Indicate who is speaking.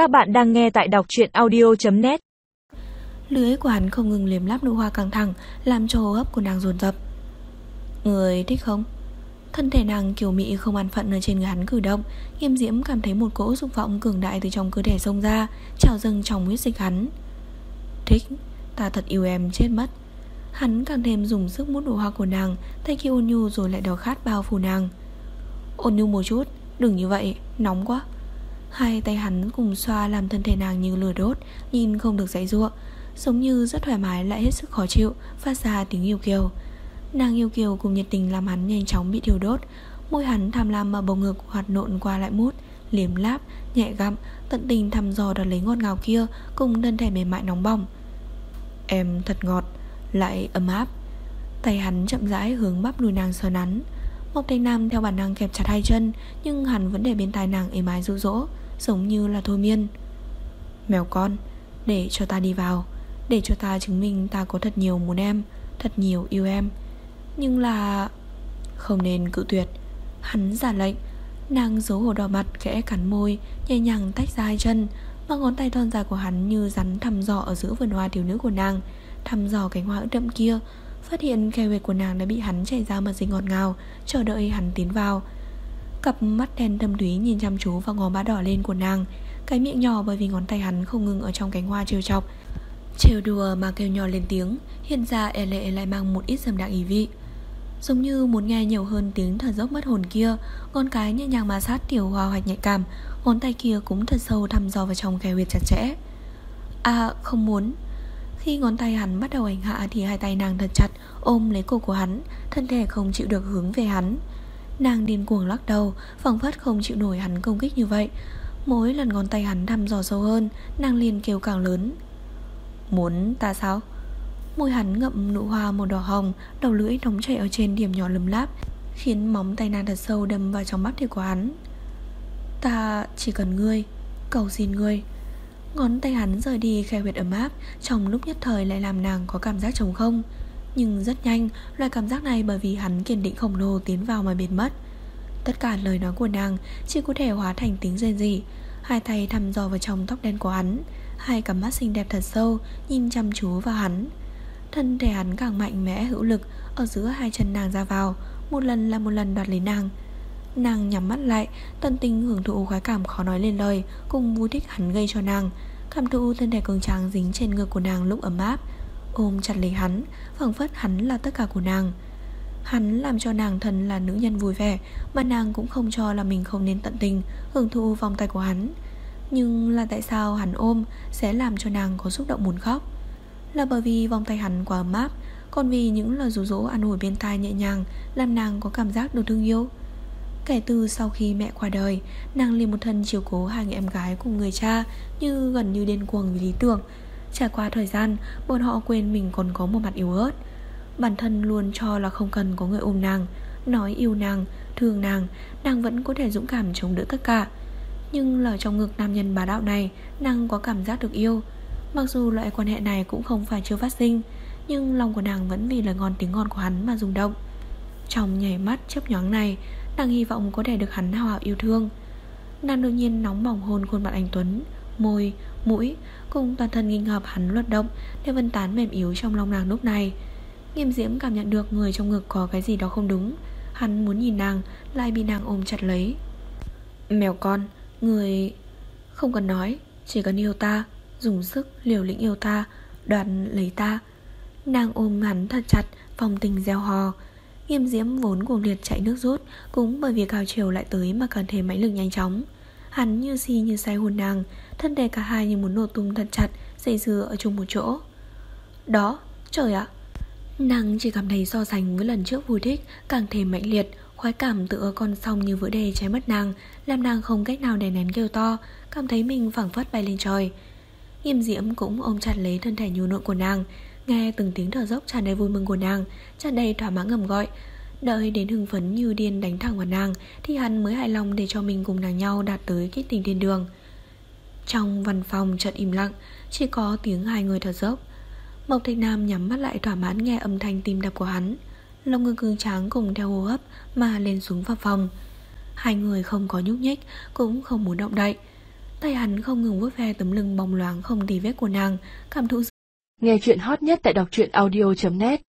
Speaker 1: Các bạn đang nghe tại đọc truyện audio.net
Speaker 2: Lưới của hắn không ngừng liếm láp nụ hoa căng thẳng Làm cho hô hấp của nàng dồn dập. Người thích không? Thân thể nàng kiểu mị không an phận ở trên người hắn cử động Nghiêm diễm cảm thấy một cỗ dục vọng cường đại từ trong cơ thể xông ra Trào dâng trong huyết dịch hắn. Thích, ta thật yêu em chết mất. Hắn càng thêm dùng sức mút nụ hoa của nàng Tay kia ôn nhu rồi lại đỏ khát bao phủ nàng. Ôn nhu một chút Đừng như vậy, nóng quá. Hai tay hắn cùng xoa làm thân thể nàng như lửa đốt Nhìn không được dãy ruộng Giống như rất thoải mái lại hết sức khó chịu Phát ra tiếng yêu kiều. Nàng yêu kiều cùng nhiệt tình làm hắn nhanh chóng bị thiêu đốt Môi hắn tham lam mà bầu ngực hoạt nộn qua lại mút Liếm láp, nhẹ gặm Tận tình thăm dò đòi lấy ngọt ngào kia Cùng thân thể mềm mại nóng bỏng. Em thật ngọt Lại ấm áp. Tay hắn chậm rãi hướng bắp đùi nàng sờ nắn Mộc Thanh Nam theo bản năng kẹp chặt hai chân, Nhưng hắn vẫn để bên tai nàng êm ái dụ dỗ, Giống như là thôi miên. Mèo con, Để cho ta đi vào, Để cho ta chứng minh ta có thật nhiều muốn em, Thật nhiều yêu em. Nhưng là Không nên cự tuyệt. Hắn giả lệnh, Nàng giấu hổ đỏ mặt, khẽ cắn môi, Nhẹ nhàng tách ra hai chân, Mà ngón tay thon dài của hắn như rắn thăm dò Ở giữa vườn hoa thiếu nữ của nàng, Thăm dò cánh hoa đậm kia Phát hiện khe huyệt của nàng đã bị hắn chảy ra mật dịch ngọt ngào, Chờ đợi hắn tiến vào. Cặp mắt đen thâm thúy nhìn chăm chú vào ngón bá đỏ lên của nàng, Cái miệng nhỏ bởi vì ngón tay hắn không ngừng ở trong cánh hoa trêu chọc. Trêu đùa mà kêu nhỏ lên tiếng, Hiện ra e lệ lại mang một ít dầm đạc ý vị. Giống như muốn nghe nhiều hơn tiếng thở dốc mất hồn kia, Ngón cái nhẹ nhàng mà sát tiểu hoa hoạch nhạy cảm, Ngón tay kia cũng thật sâu thăm dò vào trong khe huyệt chặt chẽ. À không muốn. Khi ngón tay hắn bắt đầu hành hạ Thì hai tay nàng thật chặt, Ôm lấy cổ của hắn, Thân thể không chịu được hướng về hắn. Nàng điên cuồng lắc đầu phẳng phất không chịu nổi hắn công kích như vậy. Mỗi lần ngón tay hắn thăm dò sâu hơn, Nàng liền kêu càng lớn. Muốn ta sao? Môi hắn ngậm nụ hoa màu đỏ hồng, Đầu lưỡi nóng chảy ở trên điểm nhỏ lấm láp, Khiến móng tay nàng thật sâu đâm vào trong bắp thịt của hắn. Ta chỉ cần ngươi, Cầu xin ngươi. Ngón tay hắn rời đi khe huyệt ấm áp, Trong lúc nhất thời lại làm nàng có cảm giác trống không. Nhưng rất nhanh, Loại cảm giác này bởi vì hắn kiên định khổng lồ Tiến vào mà biến mất. Tất cả lời nói của nàng chỉ có thể hóa thành tiếng rên rỉ. Hai tay thăm dò vào trong tóc đen của hắn, Hai cặp mắt xinh đẹp thật sâu Nhìn chăm chú vào hắn. Thân thể hắn càng mạnh mẽ hữu lực, Ở giữa hai chân nàng ra vào, Một lần là một lần đoạt lấy nàng Nàng nhắm mắt lại, Tận tình hưởng thụ khoái cảm khó nói lên lời, Cùng vui thích hắn gây cho nàng. Cảm thụ thân thể cường tráng dính trên ngực của nàng lúc ấm áp, Ôm chặt lấy hắn, phảng phất hắn là tất cả của nàng. Hắn làm cho nàng thân là nữ nhân vui vẻ, Mà nàng cũng không cho là mình không nên tận tình, Hưởng thụ vòng tay của hắn. Nhưng là tại sao hắn ôm Sẽ làm cho nàng có xúc động muốn khóc? Là bởi vì vòng tay hắn quá ấm áp, Còn vì những lời rủ rỗ an ủi bên tai nhẹ nhàng, Làm nàng có cảm giác được thương yêu. Kể từ sau khi mẹ qua đời. Nàng liền một thân chiều cố hai người em gái cùng người cha Như gần như điên cuồng vì lý tưởng. Trải qua thời gian Bọn họ quên mình còn có một mặt yếu ớt. Bản thân luôn cho là không cần có người ôm nàng Nói yêu nàng, thương nàng Nàng vẫn có thể dũng cảm chống đỡ tất cả. Nhưng lời trong ngực nam nhân bà đạo này Nàng có cảm giác được yêu. Mặc dù loại quan hệ này cũng không phải chưa phát sinh Nhưng lòng của nàng vẫn vì lời ngon tiếng ngon của hắn mà rung động. Trong nhảy mắt chớp nhoáng này Nàng hy vọng có thể được hắn hào hào yêu thương. Nàng đột nhiên nóng bỏng hôn khuôn mặt anh Tuấn Môi, mũi Cùng toàn thân nghi ngập hắn luật động Để vân tán mềm yếu trong lòng nàng lúc này. Nghiêm diễm cảm nhận được người trong ngực có cái gì đó không đúng Hắn muốn nhìn nàng Lại bị nàng ôm chặt lấy. Mèo con, người Không cần nói, chỉ cần yêu ta Dùng sức liều lĩnh yêu ta Đoàn lấy ta. Nàng ôm hắn thật chặt Phòng tình gieo hò. Nghiêm diễm vốn cuồng liệt chạy nước rút Cũng bởi vì cao chiều lại tới mà cần thêm mãnh lực nhanh chóng. Hắn như si như say hồn nàng Thân đề cả hai như muốn nổ tung thật chặt Dây dưa ở chung một chỗ. Đó, trời ạ. Nàng chỉ cảm thấy so sánh với lần trước vui thích Càng thêm mãnh liệt Khoái cảm tựa con song như vỡ đê cháy mất nàng Làm nàng không cách nào đè nén kêu to Cảm thấy mình phẳng phất bay lên trời. Nghiêm diễm cũng ôm chặt lấy thân thể nhu nội của nàng Nghe từng tiếng thở dốc tràn đầy vui mừng của nàng Tràn đầy thỏa mãn ngầm gọi Đợi đến hưng phấn như điên đánh thẳng vào nàng, Thì hắn mới hài lòng để cho mình cùng nàng nhau Đạt tới kết tình thiên đường. Trong văn phòng chợt im lặng, Chỉ có tiếng hai người thở dốc. Mộc Thạch Nam nhắm mắt lại thỏa mãn nghe âm thanh tim đập của hắn. Lông ngực cứng tráng cùng theo hô hấp Mà lên xuống vào phòng. Hai người không có nhúc nhích, Cũng không muốn động đậy. Tay hắn không ngừng vuốt ve tấm lưng bóng loáng không tì vết của nàng, Cảm thụ
Speaker 1: Nghe chuyện hot nhất tại đọc truyện audio.net